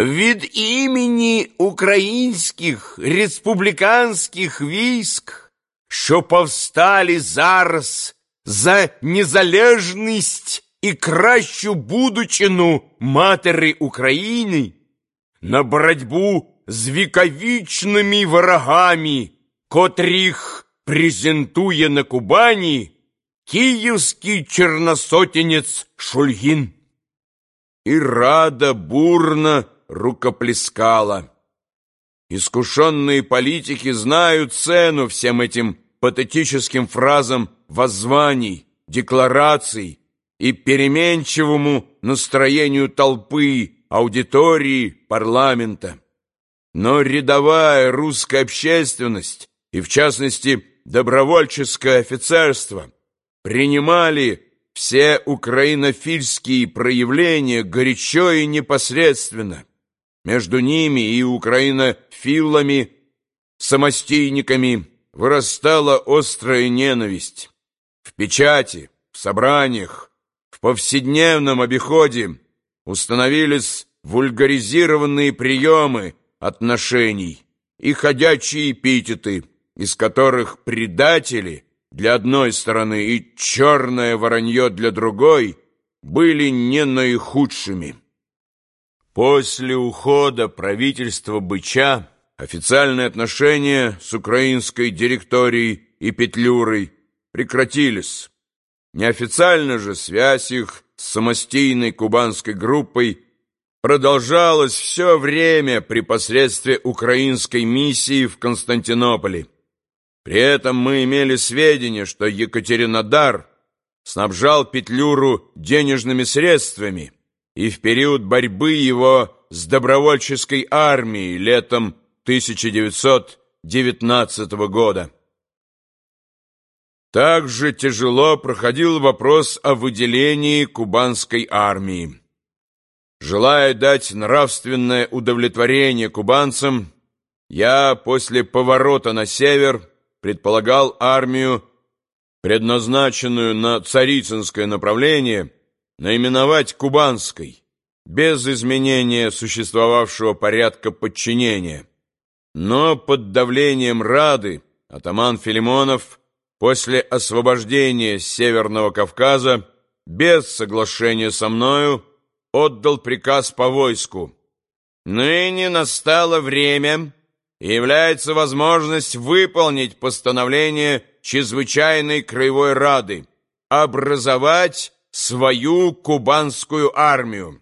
Від імені українських республіканських військ, що повстали зараз за незалежність і кращу будучину матері України, на боротьбу з віковічними ворогами, котрих презентує на Кубані київський черносотенець Шульгін. И рада бурно рукоплескала. Искушенные политики знают цену всем этим патетическим фразам воззваний, деклараций и переменчивому настроению толпы, аудитории, парламента. Но рядовая русская общественность, и в частности добровольческое офицерство, принимали все украинофильские проявления горячо и непосредственно. Между ними и украинофилами, самостийниками вырастала острая ненависть. В печати, в собраниях, в повседневном обиходе установились вульгаризированные приемы отношений и ходячие эпитеты, из которых предатели – для одной стороны и черное воронье для другой были не наихудшими. После ухода правительства Быча официальные отношения с украинской директорией и Петлюрой прекратились. Неофициально же связь их с самостийной кубанской группой продолжалась все время при посредстве украинской миссии в Константинополе. При этом мы имели сведения, что Екатеринодар снабжал Петлюру денежными средствами, и в период борьбы его с добровольческой армией летом 1919 года. Также тяжело проходил вопрос о выделении кубанской армии. Желая дать нравственное удовлетворение кубанцам, я после поворота на север предполагал армию, предназначенную на Царицынское направление, наименовать Кубанской, без изменения существовавшего порядка подчинения. Но под давлением Рады атаман Филимонов после освобождения Северного Кавказа без соглашения со мною отдал приказ по войску. Ныне настало время и является возможность выполнить постановление Чрезвычайной Краевой Рады образовать свою кубанскую армию.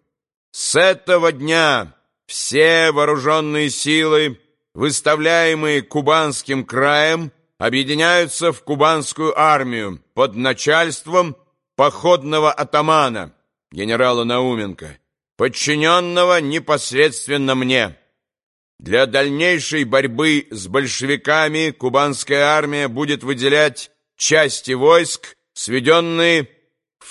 С этого дня все вооруженные силы, выставляемые Кубанским краем, объединяются в кубанскую армию под начальством походного атамана генерала Науменко, подчиненного непосредственно мне. Для дальнейшей борьбы с большевиками кубанская армия будет выделять части войск, сведенные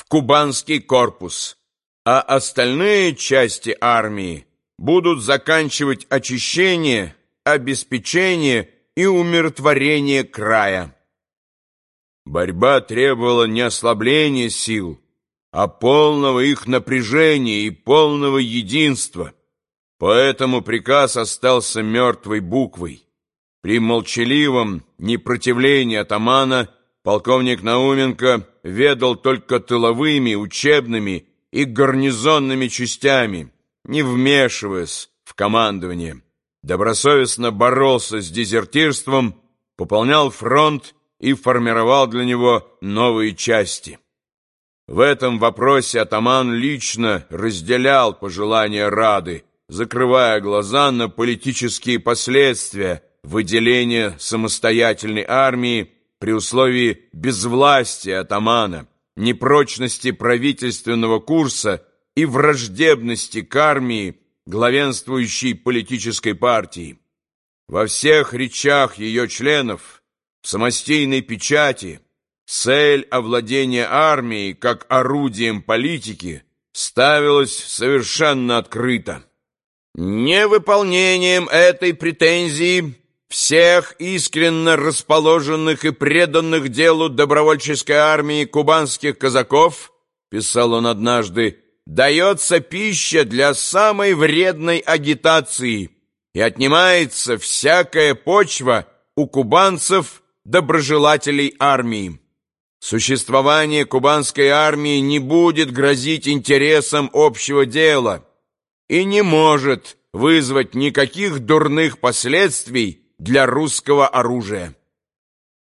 в кубанский корпус, а остальные части армии будут заканчивать очищение, обеспечение и умиротворение края. Борьба требовала не ослабления сил, а полного их напряжения и полного единства – Поэтому приказ остался мертвой буквой. При молчаливом непротивлении атамана полковник Науменко ведал только тыловыми, учебными и гарнизонными частями, не вмешиваясь в командование. Добросовестно боролся с дезертирством, пополнял фронт и формировал для него новые части. В этом вопросе атаман лично разделял пожелания Рады, закрывая глаза на политические последствия выделения самостоятельной армии при условии безвластия атамана, непрочности правительственного курса и враждебности к армии главенствующей политической партии. Во всех речах ее членов, в самостийной печати, цель овладения армией как орудием политики ставилась совершенно открыто. Невыполнением этой претензии всех искренно расположенных и преданных делу добровольческой армии кубанских казаков, писал он однажды дается пища для самой вредной агитации и отнимается всякая почва у кубанцев, доброжелателей армии. Существование кубанской армии не будет грозить интересам общего дела и не может вызвать никаких дурных последствий для русского оружия.